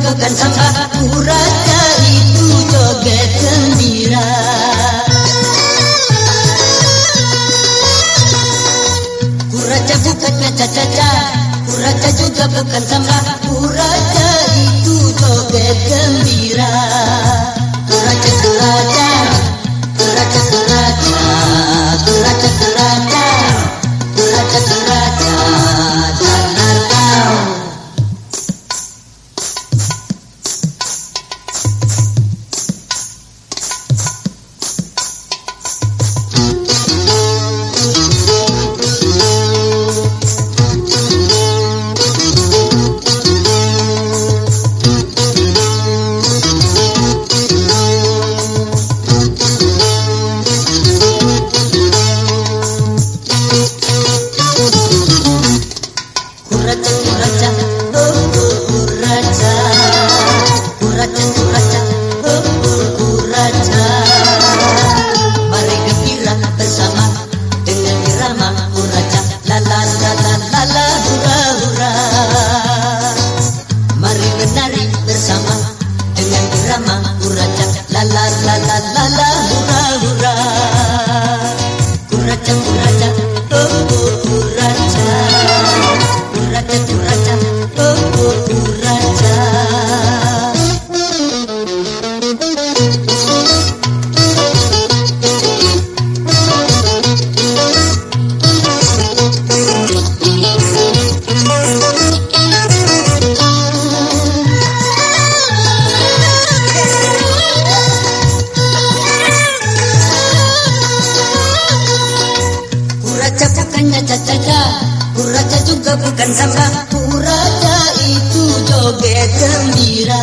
bukan sampah Puraka itu joget gembira. Kuraja bukan caca-caca Kuraja juga bukan sampah Dan sanglah puraja itu joget gembira.